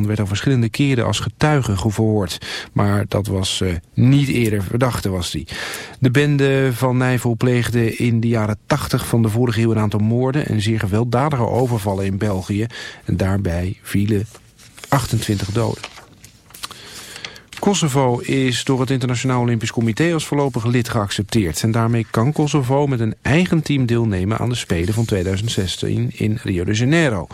werd al verschillende keren als getuige gevoerd. Maar dat was uh, niet eerder verdachte was hij. De bende van Nijvel pleegde in de jaren 80 van de vorige eeuw een aantal moorden... en zeer gewelddadige overvallen in België. En daarbij vielen 28 doden. Kosovo is door het Internationaal Olympisch Comité als voorlopig lid geaccepteerd. En daarmee kan Kosovo met een eigen team deelnemen aan de Spelen van 2016 in Rio de Janeiro.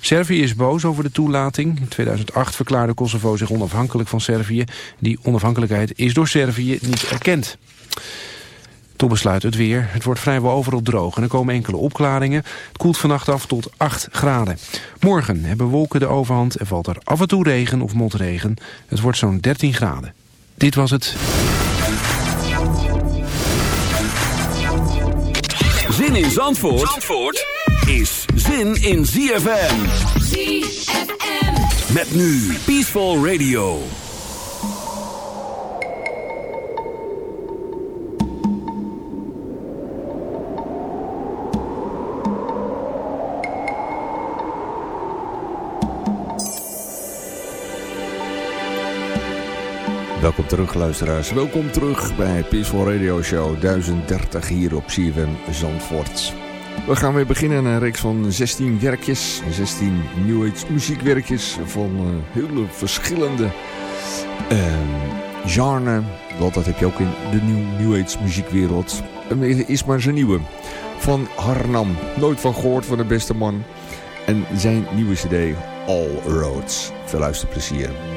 Servië is boos over de toelating. In 2008 verklaarde Kosovo zich onafhankelijk van Servië. Die onafhankelijkheid is door Servië niet erkend. Tot besluit het weer. Het wordt vrijwel overal droog en er komen enkele opklaringen. Het koelt vannacht af tot 8 graden. Morgen hebben wolken de overhand en valt er af en toe regen of motregen. Het wordt zo'n 13 graden. Dit was het. Zin in Zandvoort, Zandvoort is zin in ZFM. ZFM. Met nu Peaceful Radio. Welkom terug luisteraars. Welkom terug bij Peaceful Radio Show 1030 hier op CFM Zandvoort. We gaan weer beginnen aan een reeks van 16 werkjes. 16 New Age muziekwerkjes van uh, hele verschillende uh, genres. Want dat heb je ook in de New Age muziekwereld. Er is maar zijn nieuwe. Van Harnam. Nooit van gehoord van de beste man. En zijn nieuwe cd All Roads. Veel luisterplezier.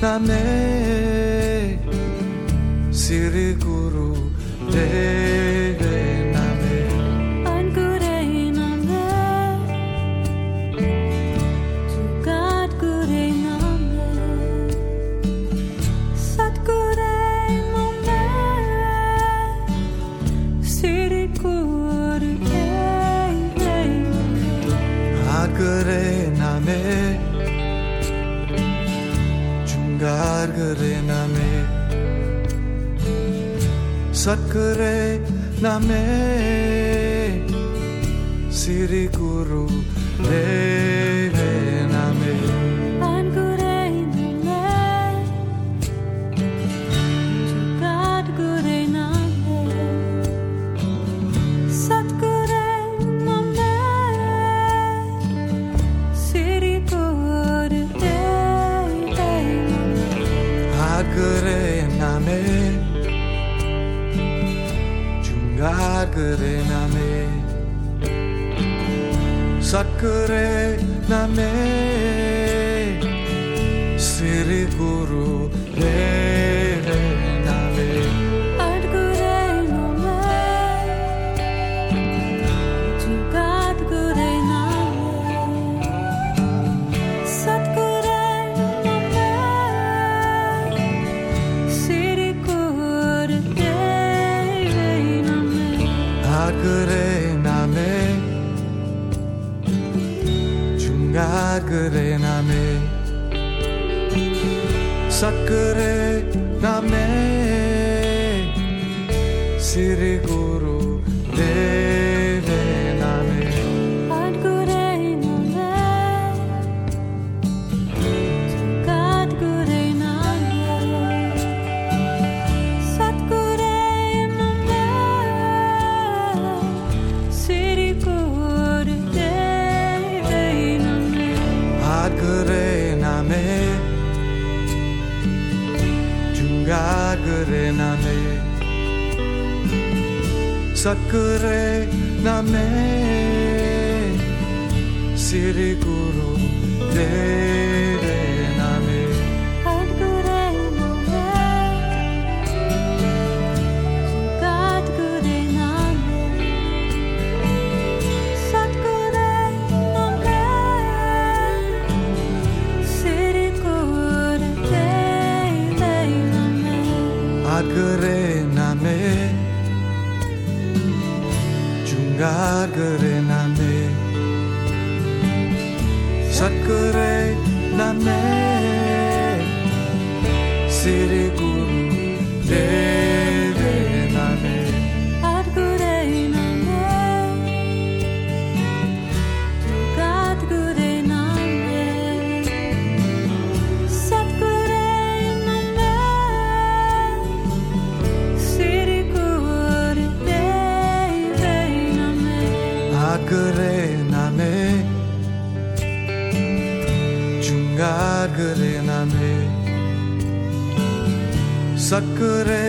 나 내. सकरे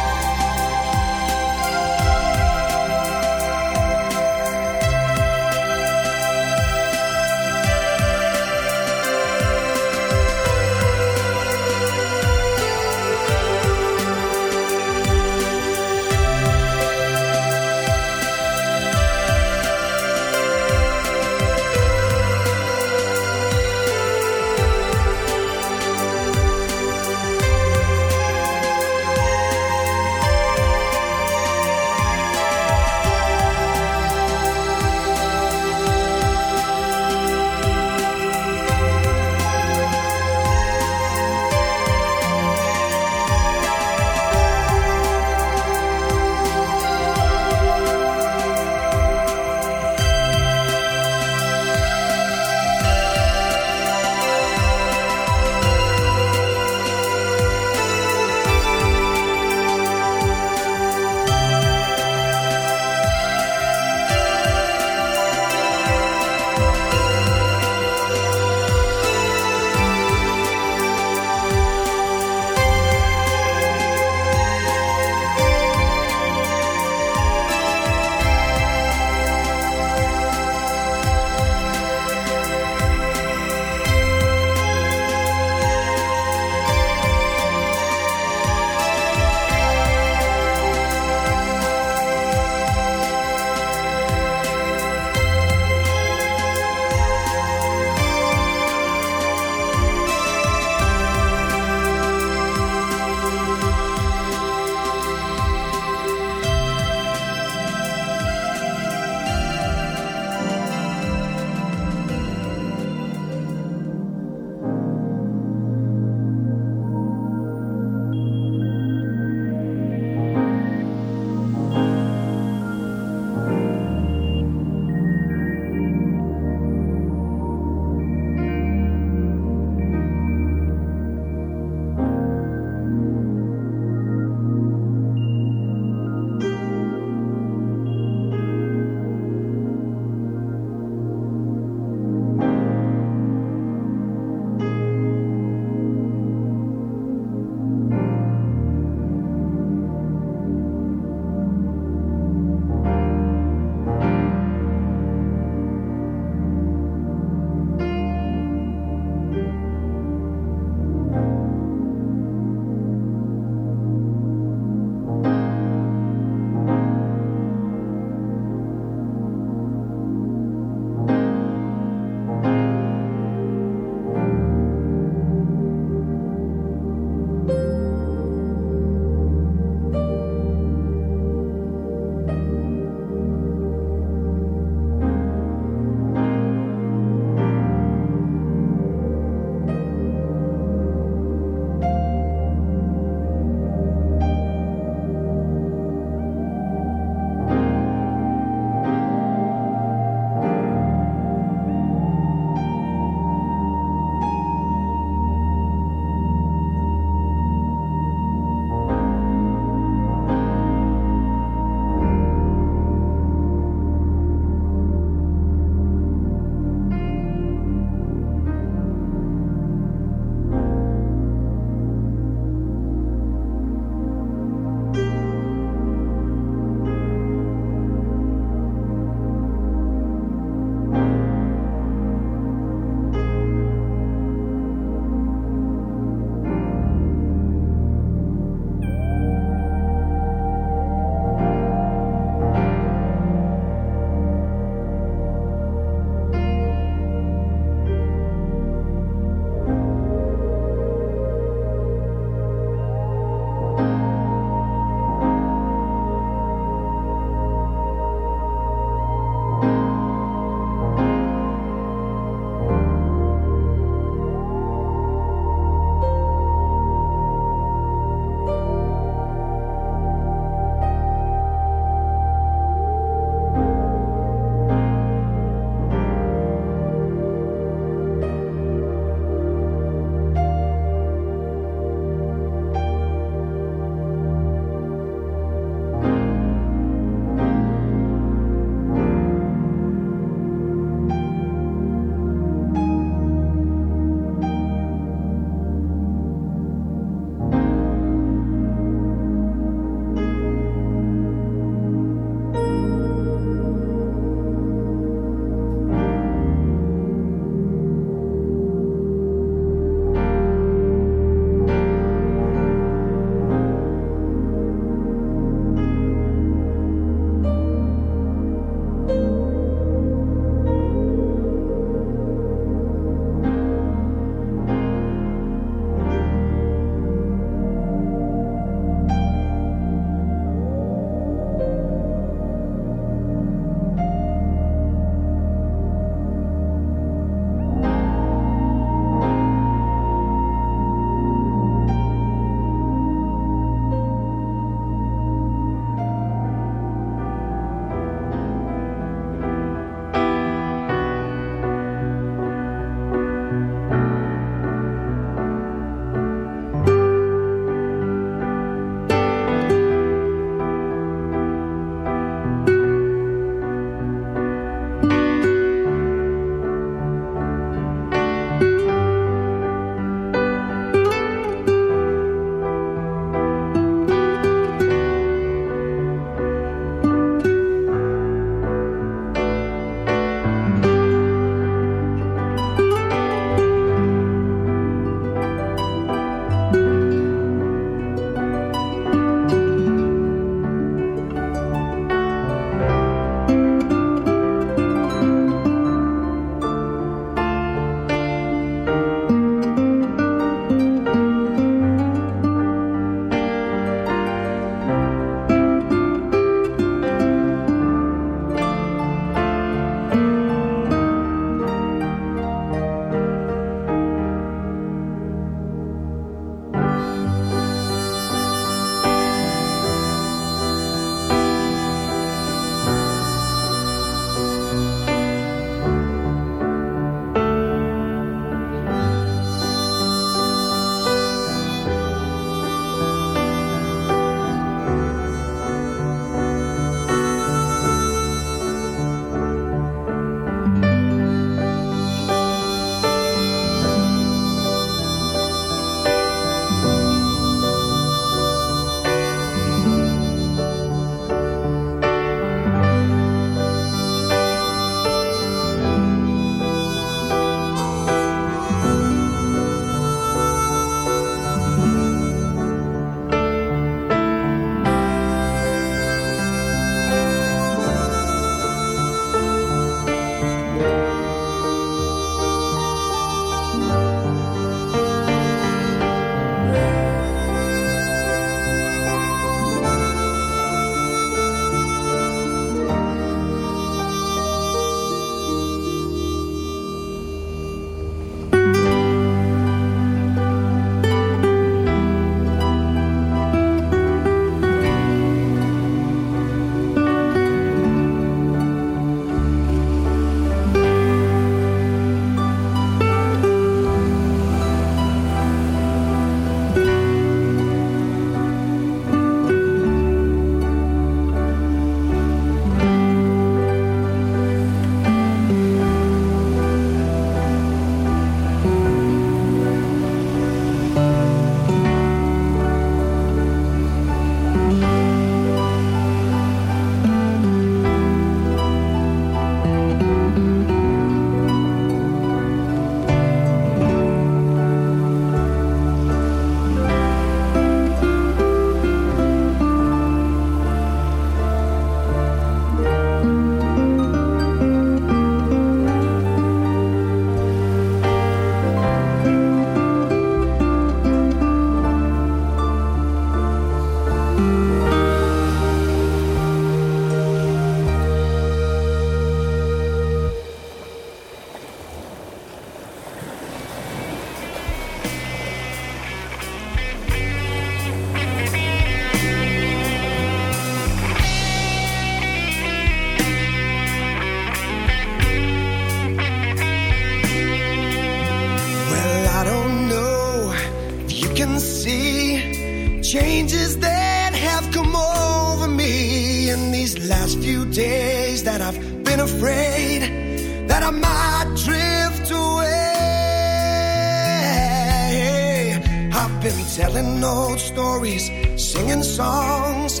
Songs,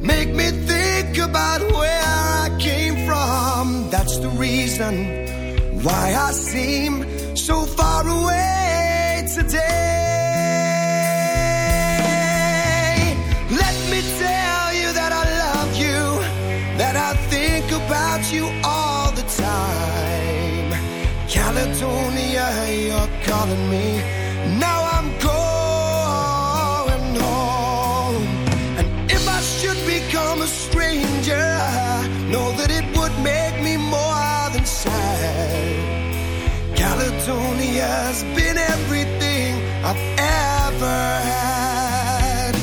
make me think about where I came from. That's the reason why I seem so far away today. Let me tell you that I love you, that I think about you all the time. Caledonia, you're calling me. Now Caledonia's been everything I've ever had.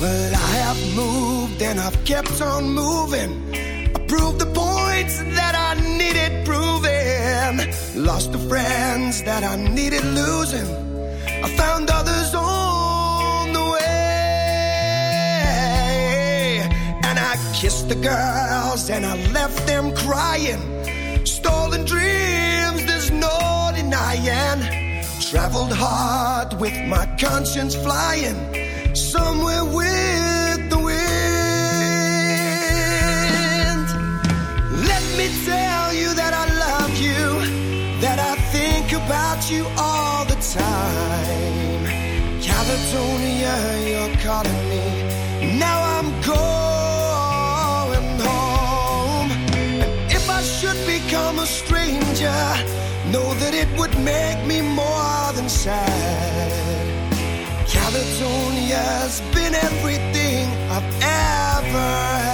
Well, I have moved and I've kept on moving. I proved the points that I needed proving. Lost the friends that I needed losing. I found others on the way. And I kissed the girls and I left them crying. Stolen dreams, no denying. Traveled hard with my conscience flying. Somewhere with the wind. Let me tell you that I love you, that I think about you all the time. Caledonia, you're calling it would make me more than sad. Caledonia's been everything I've ever had.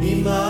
Be my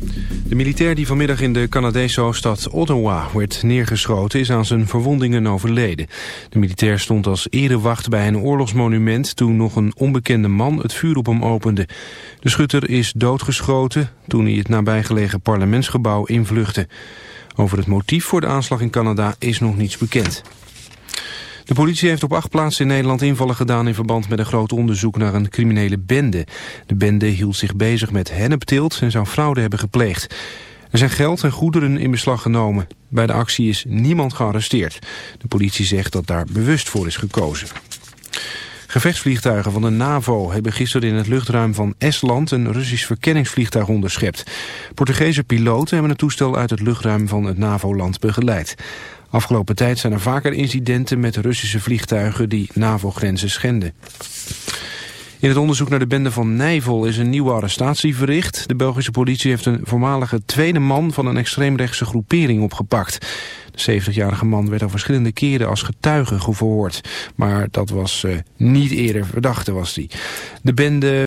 De militair die vanmiddag in de Canadese hoofdstad Ottawa werd neergeschoten... is aan zijn verwondingen overleden. De militair stond als erewacht bij een oorlogsmonument... toen nog een onbekende man het vuur op hem opende. De schutter is doodgeschoten toen hij het nabijgelegen parlementsgebouw invluchtte. Over het motief voor de aanslag in Canada is nog niets bekend. De politie heeft op acht plaatsen in Nederland invallen gedaan... in verband met een groot onderzoek naar een criminele bende. De bende hield zich bezig met hennepteelt en zou fraude hebben gepleegd. Er zijn geld en goederen in beslag genomen. Bij de actie is niemand gearresteerd. De politie zegt dat daar bewust voor is gekozen. Gevechtsvliegtuigen van de NAVO hebben gisteren in het luchtruim van Estland een Russisch verkenningsvliegtuig onderschept. Portugese piloten hebben het toestel uit het luchtruim van het NAVO-land begeleid. Afgelopen tijd zijn er vaker incidenten met Russische vliegtuigen die NAVO-grenzen schenden. In het onderzoek naar de bende van Nijvel is een nieuwe arrestatie verricht. De Belgische politie heeft een voormalige tweede man van een extreemrechtse groepering opgepakt. De 70-jarige man werd al verschillende keren als getuige geverhoord. Maar dat was uh, niet eerder verdachte was hij. De bende